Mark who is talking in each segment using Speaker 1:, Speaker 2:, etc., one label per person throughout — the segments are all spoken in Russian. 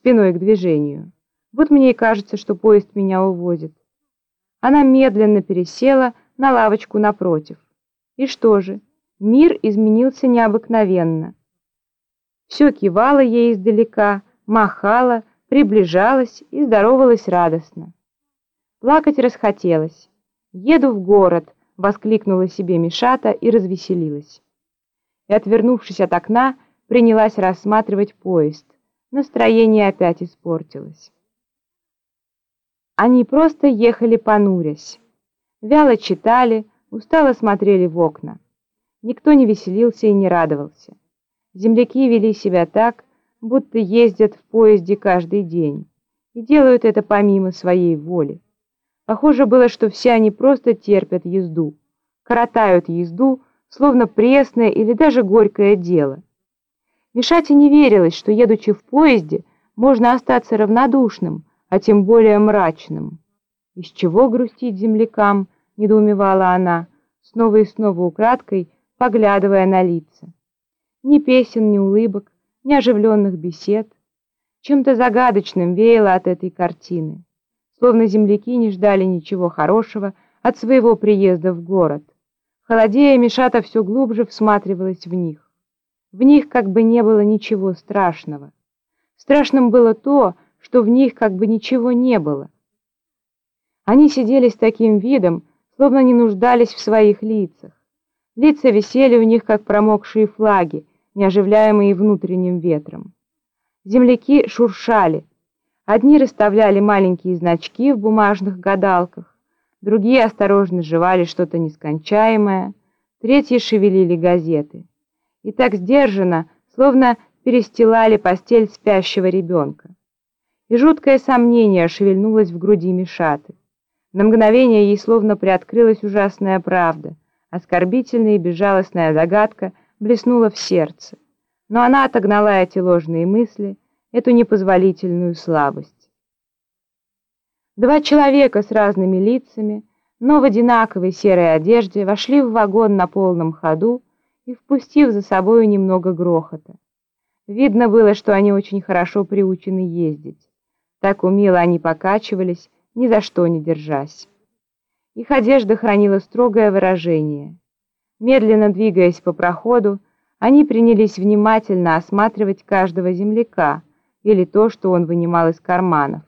Speaker 1: спиной к движению. Вот мне и кажется, что поезд меня увозит. Она медленно пересела на лавочку напротив. И что же, мир изменился необыкновенно. Все кивало ей издалека, махало, приближалось и здоровалось радостно. Плакать расхотелось. «Еду в город», — воскликнула себе Мишата и развеселилась. И, отвернувшись от окна, принялась рассматривать поезд. Настроение опять испортилось. Они просто ехали понурясь. Вяло читали, устало смотрели в окна. Никто не веселился и не радовался. Земляки вели себя так, будто ездят в поезде каждый день, и делают это помимо своей воли. Похоже было, что все они просто терпят езду, коротают езду, словно пресное или даже горькое дело. Мишате не верилось, что, едучи в поезде, можно остаться равнодушным, а тем более мрачным. «Из чего грустить землякам?» — недоумевала она, снова и снова украдкой, поглядывая на лица. Ни песен, ни улыбок, ни оживленных бесед. Чем-то загадочным веяло от этой картины, словно земляки не ждали ничего хорошего от своего приезда в город. Холодея, Мишата все глубже всматривалась в них. В них как бы не было ничего страшного. Страшным было то, что в них как бы ничего не было. Они сидели с таким видом, словно не нуждались в своих лицах. Лица висели у них, как промокшие флаги, неоживляемые внутренним ветром. Земляки шуршали. Одни расставляли маленькие значки в бумажных гадалках, другие осторожно жевали что-то нескончаемое, третьи шевелили газеты и так сдержанно, словно перестилали постель спящего ребенка. И жуткое сомнение шевельнулось в груди Мишаты. На мгновение ей словно приоткрылась ужасная правда, оскорбительная и безжалостная загадка блеснула в сердце. Но она отогнала эти ложные мысли, эту непозволительную слабость. Два человека с разными лицами, но в одинаковой серой одежде, вошли в вагон на полном ходу, и впустив за собою немного грохота. Видно было, что они очень хорошо приучены ездить. Так умело они покачивались, ни за что не держась. Их одежда хранила строгое выражение. Медленно двигаясь по проходу, они принялись внимательно осматривать каждого земляка или то, что он вынимал из карманов.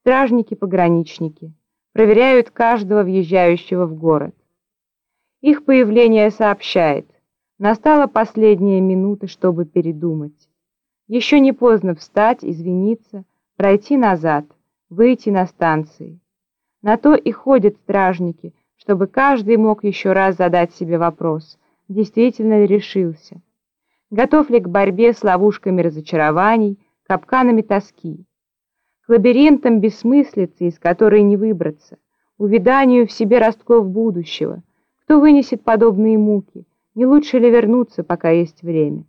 Speaker 1: Стражники-пограничники проверяют каждого въезжающего в город. Их появление сообщает – Настала последняя минута, чтобы передумать. Еще не поздно встать, извиниться, пройти назад, выйти на станции. На то и ходят стражники, чтобы каждый мог еще раз задать себе вопрос, действительно ли решился. Готов ли к борьбе с ловушками разочарований, капканами тоски, к лабиринтам бессмыслицы, из которой не выбраться, увиданию в себе ростков будущего, кто вынесет подобные муки, не лучше ли вернуться, пока есть время?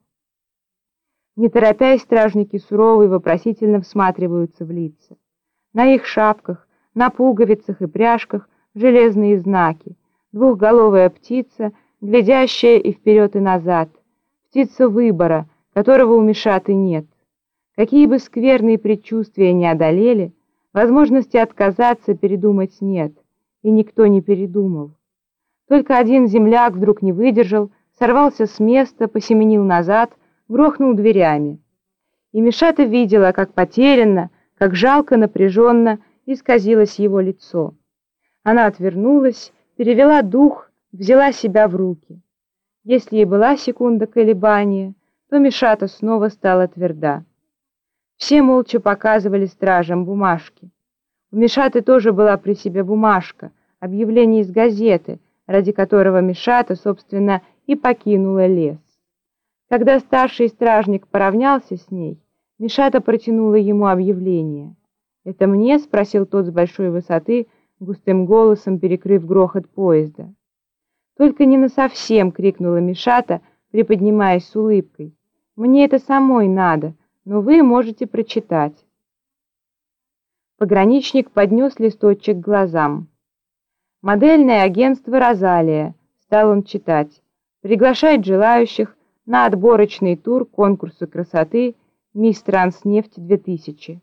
Speaker 1: Не торопясь, стражники суровые вопросительно всматриваются в лица. На их шапках, на пуговицах и пряжках железные знаки. Двухголовая птица, глядящая и вперед, и назад. Птица выбора, которого у Мишаты нет. Какие бы скверные предчувствия не одолели, возможности отказаться передумать нет, и никто не передумал. Только один земляк вдруг не выдержал, сорвался с места, посеменил назад, грохнул дверями. И Мишата видела, как потерянно, как жалко, напряженно исказилось его лицо. Она отвернулась, перевела дух, взяла себя в руки. Если ей была секунда колебания, то Мишата снова стала тверда. Все молча показывали стражам бумажки. У Мишаты тоже была при себе бумажка, объявление из газеты — ради которого Мишата, собственно, и покинула лес. Когда старший стражник поравнялся с ней, Мишата протянула ему объявление. «Это мне?» — спросил тот с большой высоты, густым голосом перекрыв грохот поезда. «Только не насовсем!» — крикнула Мишата, приподнимаясь с улыбкой. «Мне это самой надо, но вы можете прочитать». Пограничник поднес листочек к глазам. Модельное агентство «Розалия», стал он читать, приглашает желающих на отборочный тур конкурса красоты Мисс Транснефть 2000.